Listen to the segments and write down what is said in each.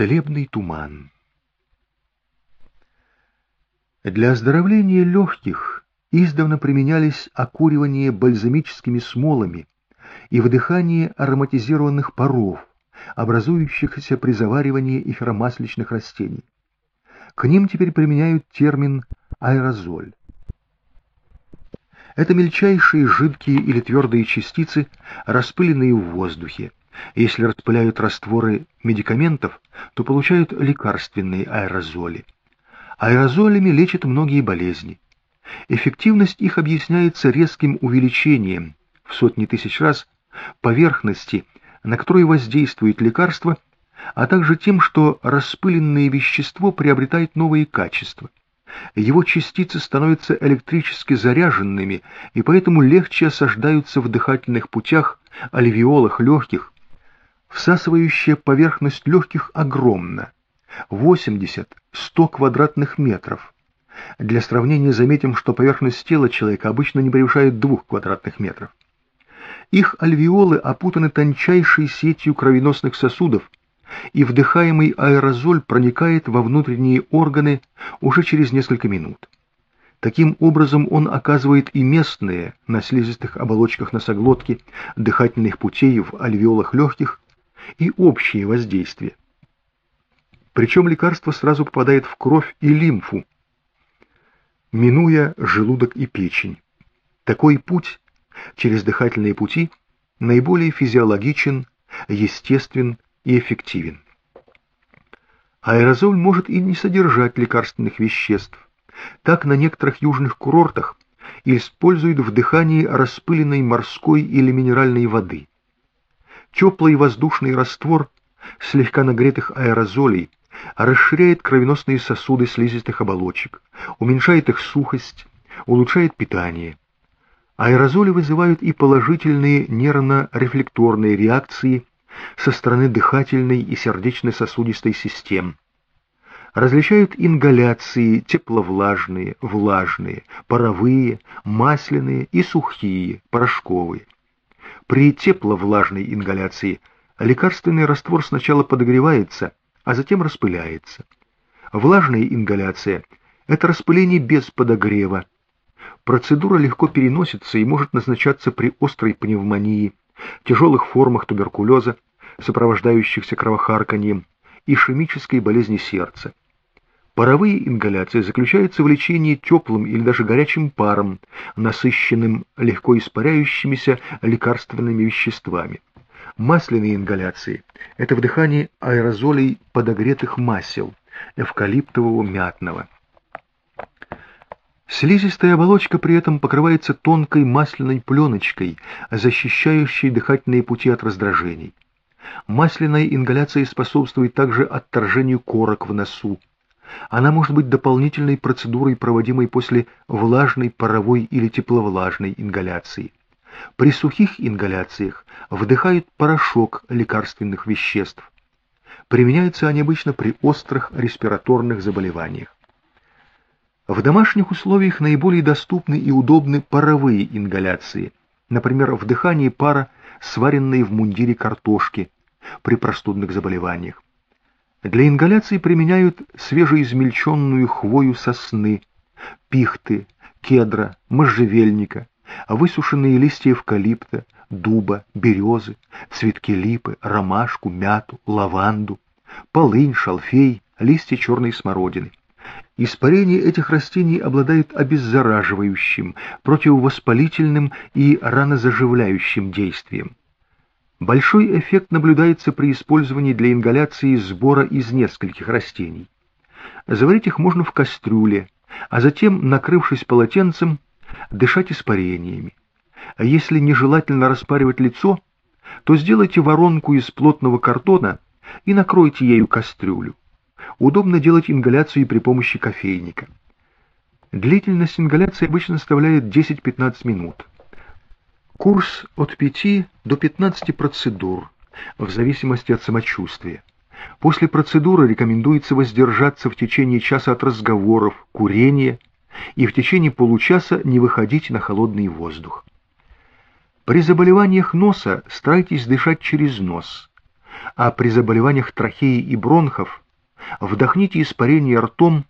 Целебный туман. Для оздоровления легких издавна применялись окуривание бальзамическими смолами и вдыхание ароматизированных паров, образующихся при заваривании эфиромасличных растений. К ним теперь применяют термин аэрозоль. Это мельчайшие жидкие или твердые частицы, распыленные в воздухе, если распыляют растворы медикаментов, то получают лекарственные аэрозоли. Аэрозолями лечат многие болезни. Эффективность их объясняется резким увеличением в сотни тысяч раз поверхности, на которой воздействует лекарство, а также тем, что распыленное вещество приобретает новые качества. Его частицы становятся электрически заряженными и поэтому легче осаждаются в дыхательных путях, альвеолах легких, Всасывающая поверхность легких огромна – 80-100 квадратных метров. Для сравнения заметим, что поверхность тела человека обычно не превышает 2 квадратных метров. Их альвеолы опутаны тончайшей сетью кровеносных сосудов, и вдыхаемый аэрозоль проникает во внутренние органы уже через несколько минут. Таким образом он оказывает и местные на слизистых оболочках носоглотки, дыхательных путей в альвеолах легких и общее воздействие. Причем лекарство сразу попадает в кровь и лимфу, минуя желудок и печень. Такой путь через дыхательные пути наиболее физиологичен, естествен и эффективен. Аэрозоль может и не содержать лекарственных веществ. Так на некоторых южных курортах используют в дыхании распыленной морской или минеральной воды. Теплый воздушный раствор слегка нагретых аэрозолей расширяет кровеносные сосуды слизистых оболочек, уменьшает их сухость, улучшает питание. Аэрозоли вызывают и положительные нервно-рефлекторные реакции со стороны дыхательной и сердечно-сосудистой систем. Различают ингаляции тепловлажные, влажные, паровые, масляные и сухие, порошковые. При тепловлажной ингаляции лекарственный раствор сначала подогревается, а затем распыляется. Влажная ингаляция – это распыление без подогрева. Процедура легко переносится и может назначаться при острой пневмонии, тяжелых формах туберкулеза, сопровождающихся кровохарканьем, ишемической болезни сердца. Паровые ингаляции заключаются в лечении теплым или даже горячим паром, насыщенным легко испаряющимися лекарственными веществами. Масляные ингаляции – это вдыхание аэрозолей подогретых масел, эвкалиптового мятного. Слизистая оболочка при этом покрывается тонкой масляной пленочкой, защищающей дыхательные пути от раздражений. Масляная ингаляция способствует также отторжению корок в носу, она может быть дополнительной процедурой, проводимой после влажной, паровой или тепловлажной ингаляции. При сухих ингаляциях вдыхают порошок лекарственных веществ. Применяются они обычно при острых респираторных заболеваниях. В домашних условиях наиболее доступны и удобны паровые ингаляции, например, вдыхание пара, сваренной в мундире картошки при простудных заболеваниях. Для ингаляции применяют свежеизмельченную хвою сосны, пихты, кедра, можжевельника, высушенные листья эвкалипта, дуба, березы, цветки липы, ромашку, мяту, лаванду, полынь, шалфей, листья черной смородины. Испарение этих растений обладает обеззараживающим, противовоспалительным и ранозаживляющим действием. Большой эффект наблюдается при использовании для ингаляции сбора из нескольких растений. Заварить их можно в кастрюле, а затем, накрывшись полотенцем, дышать испарениями. Если нежелательно распаривать лицо, то сделайте воронку из плотного картона и накройте ею кастрюлю. Удобно делать ингаляцию при помощи кофейника. Длительность ингаляции обычно составляет 10-15 минут. Курс от 5 до 15 процедур, в зависимости от самочувствия. После процедуры рекомендуется воздержаться в течение часа от разговоров, курения и в течение получаса не выходить на холодный воздух. При заболеваниях носа старайтесь дышать через нос. а при заболеваниях трахеи и бронхов вдохните испарение ртом,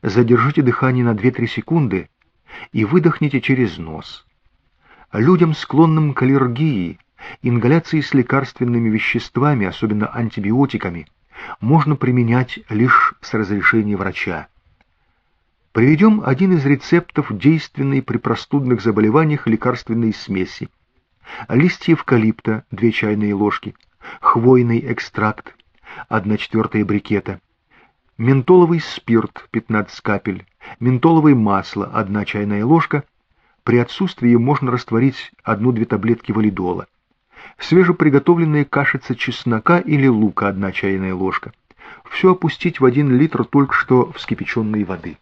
задержите дыхание на 2-3 секунды и выдохните через нос. Людям, склонным к аллергии, ингаляции с лекарственными веществами, особенно антибиотиками, можно применять лишь с разрешения врача. Приведем один из рецептов действенной при простудных заболеваниях лекарственной смеси. Листья эвкалипта 2 чайные ложки, хвойный экстракт 1 четвертая брикета, ментоловый спирт 15 капель, ментоловое масло 1 чайная ложка, при отсутствии можно растворить 1-2 таблетки валидола, свежеприготовленная кашица чеснока или лука 1 чайная ложка. Все опустить в 1 литр только что вскипяченной воды.